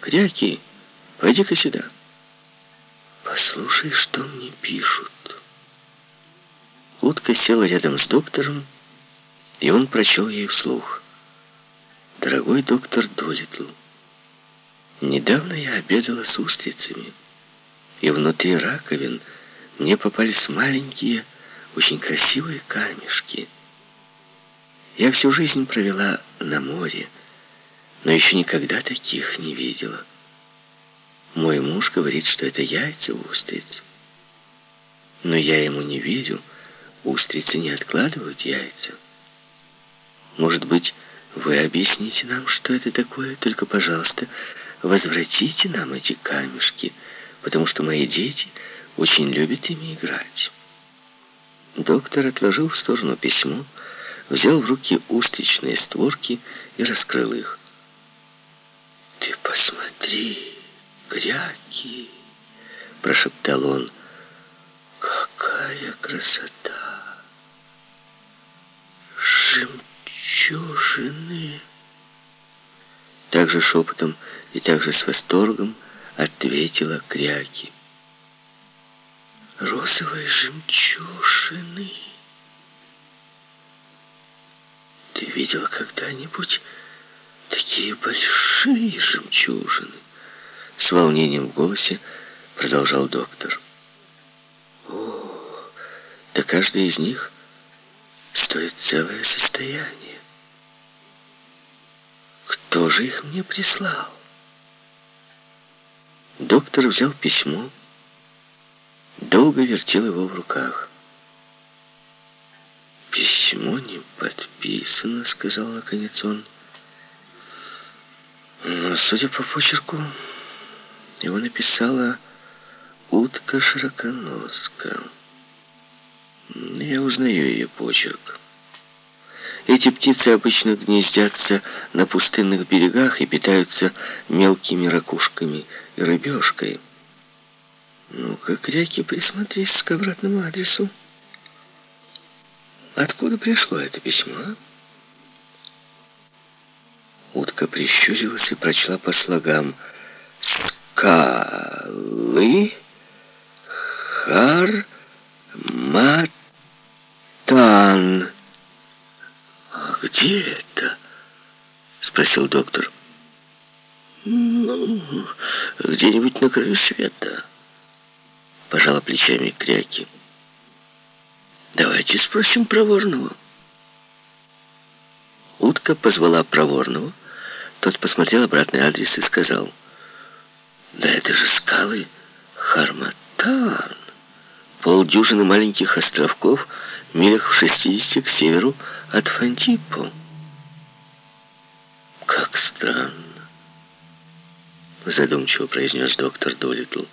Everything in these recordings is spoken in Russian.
Кряки, пойди-ка сюда. Послушай, что мне пишут. Утка села рядом с доктором, и он прочел ей вслух. «Дорогой доктор Долитл, недавно я обедала с устрицами, и внутри раковин мне попались маленькие, очень красивые камешки. Я всю жизнь провела на море, но еще никогда таких не видела. Мой муж говорит, что это яйца устриц. Но я ему не верю, устрицы не откладывают яйца. Может быть, вы объясните нам, что это такое? Только, пожалуйста, возвратите нам эти камешки, потому что мои дети очень любят ими играть. Доктор отложил в сторону письмо, взял в руки устричные створки и раскрыл их. «Ты посмотри, гряки!» — прошептал он. «Какая красота! Жемчужины!» Также шепотом и также с восторгом ответила Кряки. «Розовые жемчужины!» Ты видел когда-нибудь такие большие жемчужины? С волнением в голосе продолжал доктор. О, да каждый из них стоит целое состояние. Кто же их мне прислал? Доктор взял письмо, долго вертел его в руках. «Письмо не подписано», — сказал наконец он. Судя по почерку, его написала утка широконоска. Я узнаю ее почерк. Эти птицы обычно гнездятся на пустынных берегах и питаются мелкими ракушками и рыбешкой. Ну-ка, кряки, присмотрись к обратному адресу. Откуда пришло это письмо? Утка прищурилась и прочла по слогам «Скалы Харматан». «А где это?» — спросил доктор. «Ну, где-нибудь на краю света», — пожала плечами Кряки. Давайте спросим Проворного. Утка позвала Проворного. Тот посмотрел обратный адрес и сказал, «Да это же скалы Харматан, полдюжины маленьких островков, милях в шестидесяти к северу от Фантипо». «Как странно», — задумчиво произнес доктор Долитл.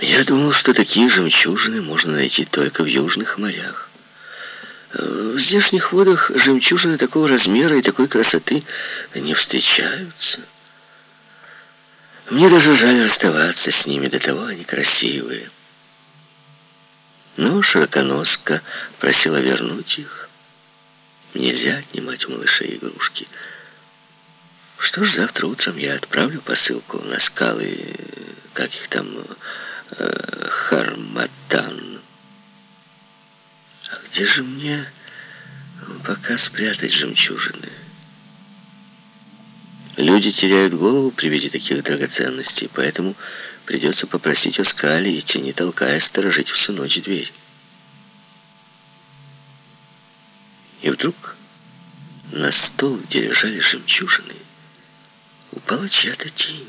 Я думал, что такие жемчужины можно найти только в южных морях. В здешних водах жемчужины такого размера и такой красоты не встречаются. Мне даже жаль расставаться с ними, до того они красивые. Но широконоска просила вернуть их. Нельзя отнимать у малышей игрушки. Что ж, завтра утром я отправлю посылку на скалы, как их там э, Харматан. Где же мне пока спрятать жемчужины? Люди теряют голову при виде таких драгоценностей, поэтому придется попросить Оскали идти, не толкая, сторожить всю ночь дверь. И вдруг на стол, где лежали жемчужины, упала чья-то тень.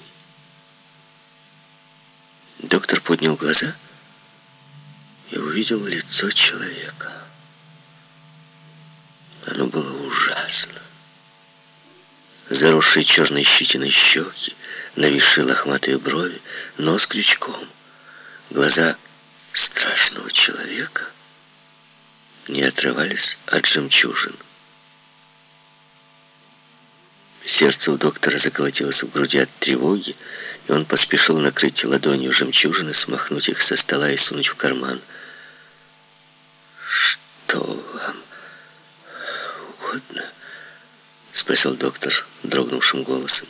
Доктор поднял глаза увидел лицо человека. Оно было ужасно. Заросшие черной щетиной щеки, нависшие лохматые брови, нос крючком. Глаза страшного человека не отрывались от жемчужин. Сердце у доктора заколотилось в груди от тревоги, и он поспешил накрыть ладонью жемчужины, смахнуть их со стола и сунуть в карман. Спросил доктор дрогнувшим голосом.